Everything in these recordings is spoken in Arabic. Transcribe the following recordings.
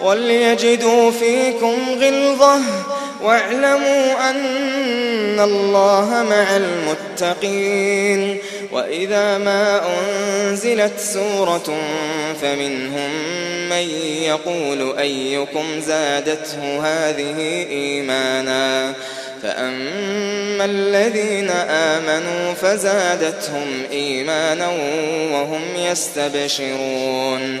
وليجدوا فيكم غلظة واعلموا أن الله مع المتقين وإذا ما أنزلت سورة فمنهم من يقول أيكم زادته هذه إيمانا فأما الذين آمنوا فزادتهم إيمانا وهم يستبشرون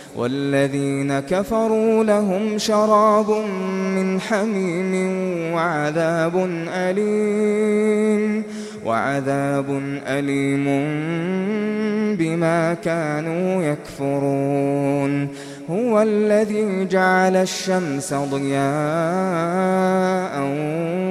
والذين كفروا لهم شراب من حميم وعذاب أليم وعذاب أليم بما كانوا يكفرون. هو الذي جعل الشمس ضياءً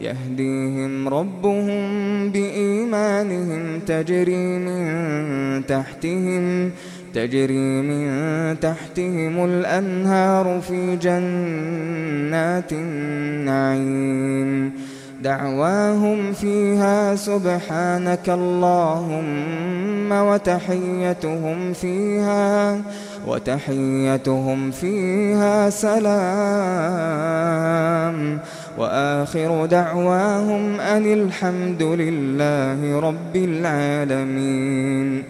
يهديهم ربهم بإيمانهم تجري من تحتهم تجري من تحتهم الأنهار في جنات النعيم. دعواهم فيها سبحانك اللهم وتحيتهم فيها. سبحانك وتحيتهم فيها سلام. وآخر دعواهم أن الحمد لله رب العالمين.